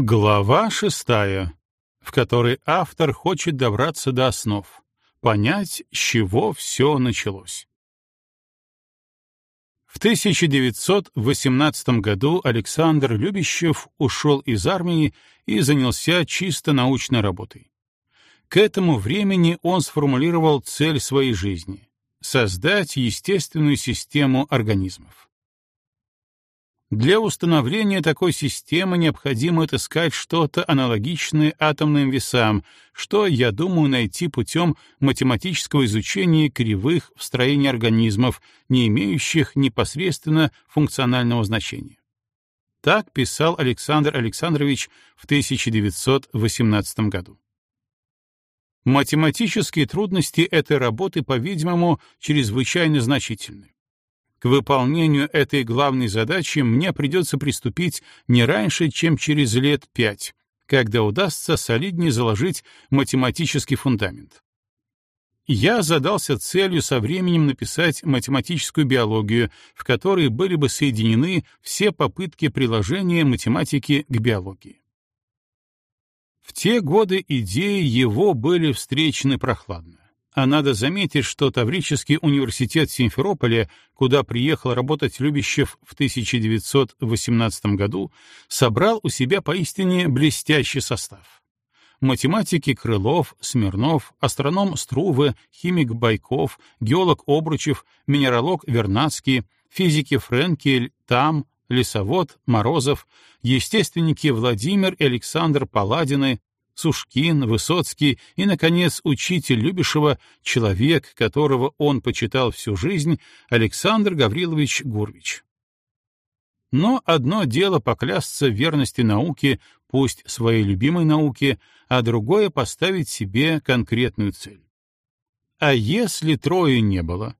Глава шестая, в которой автор хочет добраться до основ, понять, с чего все началось. В 1918 году Александр Любящев ушел из армии и занялся чисто научной работой. К этому времени он сформулировал цель своей жизни — создать естественную систему организмов. Для установления такой системы необходимо отыскать что-то аналогичное атомным весам, что, я думаю, найти путем математического изучения кривых в строении организмов, не имеющих непосредственно функционального значения. Так писал Александр Александрович в 1918 году. Математические трудности этой работы, по-видимому, чрезвычайно значительны. К выполнению этой главной задачи мне придется приступить не раньше, чем через лет пять, когда удастся солиднее заложить математический фундамент. Я задался целью со временем написать математическую биологию, в которой были бы соединены все попытки приложения математики к биологии. В те годы идеи его были встречены прохладно. А надо заметить, что Таврический университет Симферополя, куда приехал работать Любящев в 1918 году, собрал у себя поистине блестящий состав. Математики Крылов, Смирнов, астроном Струве, химик Байков, геолог Обручев, минералог Вернадский, физики Френкель, Там, лесовод Морозов, естественники Владимир и Александр Паладины, Сушкин, Высоцкий и, наконец, учитель Любишева, человек, которого он почитал всю жизнь, Александр Гаврилович Гурвич. Но одно дело поклясться в верности науке, пусть своей любимой науке, а другое — поставить себе конкретную цель. А если Трои не было?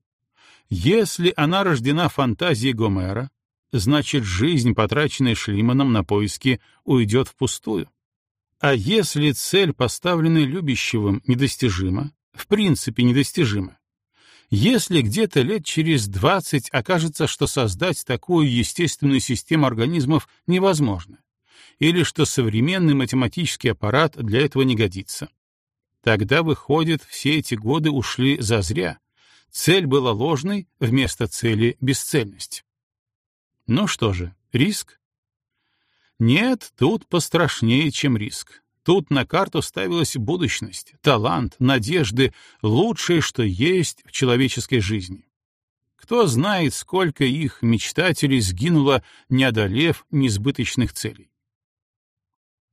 Если она рождена фантазией Гомера, значит, жизнь, потраченная Шлиманом на поиски, уйдет впустую. А если цель, поставленная любящим, недостижима, в принципе недостижима, если где-то лет через 20 окажется, что создать такую естественную систему организмов невозможно, или что современный математический аппарат для этого не годится, тогда, выходит, все эти годы ушли зазря. Цель была ложной, вместо цели — бесцельность. Ну что же, риск? Нет, тут пострашнее, чем риск. Тут на карту ставилась будущность, талант, надежды, лучшее, что есть в человеческой жизни. Кто знает, сколько их мечтателей сгинуло, не одолев несбыточных целей.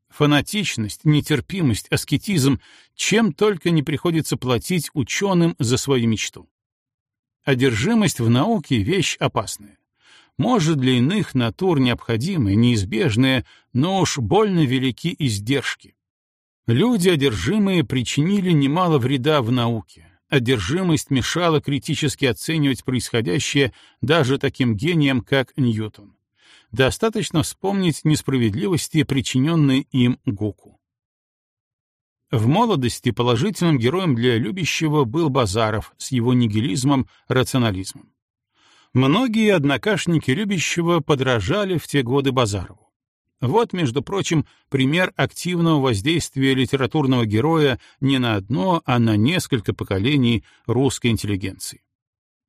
Фанатичность, нетерпимость, аскетизм, чем только не приходится платить ученым за свою мечту. Одержимость в науке — вещь опасная может, для иных натур необходимые, неизбежные, но уж больно велики издержки. Люди, одержимые, причинили немало вреда в науке. Одержимость мешала критически оценивать происходящее даже таким гениям, как Ньютон. Достаточно вспомнить несправедливости, причиненные им Гуку. В молодости положительным героем для любящего был Базаров с его нигилизмом, рационализмом. Многие однокашники любящего подражали в те годы Базарову. Вот, между прочим, пример активного воздействия литературного героя не на одно, а на несколько поколений русской интеллигенции.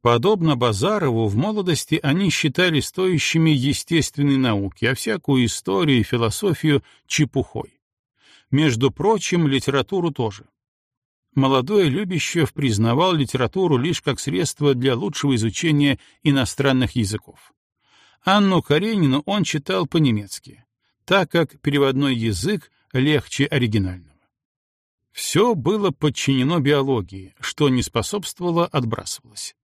Подобно Базарову, в молодости они считали стоящими естественной науки, а всякую историю и философию — чепухой. Между прочим, литературу тоже молодой Любящев признавал литературу лишь как средство для лучшего изучения иностранных языков. Анну Каренину он читал по-немецки, так как переводной язык легче оригинального. Все было подчинено биологии, что не способствовало, отбрасывалось.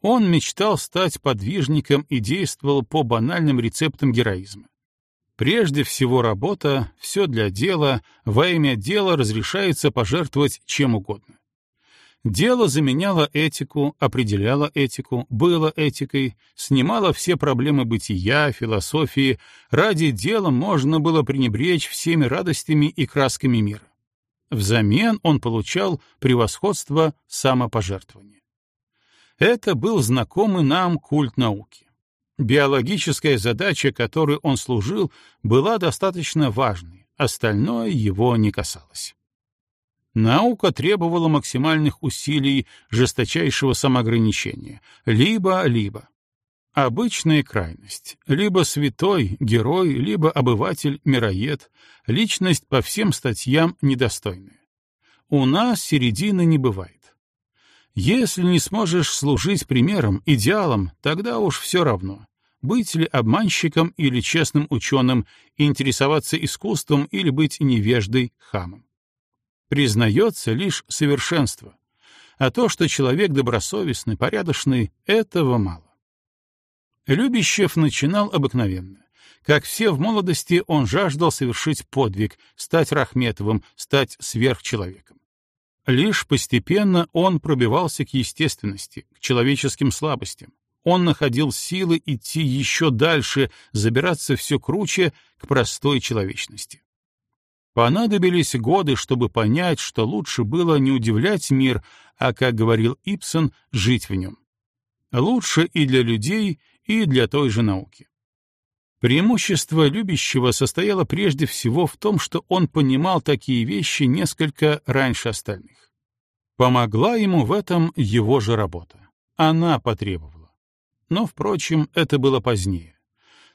Он мечтал стать подвижником и действовал по банальным рецептам героизма. Прежде всего работа, все для дела, во имя дела разрешается пожертвовать чем угодно. Дело заменяло этику, определяло этику, было этикой, снимало все проблемы бытия, философии, ради дела можно было пренебречь всеми радостями и красками мира. Взамен он получал превосходство самопожертвования. Это был знакомый нам культ науки. Биологическая задача, которой он служил, была достаточно важной, остальное его не касалось. Наука требовала максимальных усилий, жесточайшего самоограничения. Либо-либо. Обычная крайность. Либо святой, герой, либо обыватель, мироед, личность по всем статьям недостойная. У нас середины не бывает. Если не сможешь служить примером, идеалом, тогда уж все равно. Быть ли обманщиком или честным ученым, интересоваться искусством или быть невеждой, хамом. Признается лишь совершенство. А то, что человек добросовестный, порядочный, этого мало. Любящев начинал обыкновенно. Как все в молодости, он жаждал совершить подвиг, стать Рахметовым, стать сверхчеловеком. Лишь постепенно он пробивался к естественности, к человеческим слабостям. Он находил силы идти еще дальше, забираться все круче к простой человечности. Понадобились годы, чтобы понять, что лучше было не удивлять мир, а, как говорил Ипсон, жить в нем. Лучше и для людей, и для той же науки. Преимущество любящего состояло прежде всего в том, что он понимал такие вещи несколько раньше остальных. Помогла ему в этом его же работа. Она потребовала. Но, впрочем, это было позднее.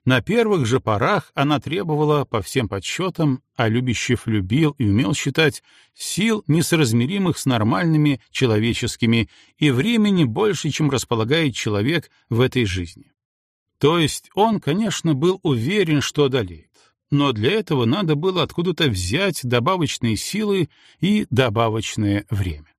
На первых же порах она требовала, по всем подсчетам, а Любящев любил и умел считать, сил несоразмеримых с нормальными человеческими и времени больше, чем располагает человек в этой жизни. То есть он, конечно, был уверен, что одолеет, но для этого надо было откуда-то взять добавочные силы и добавочное время.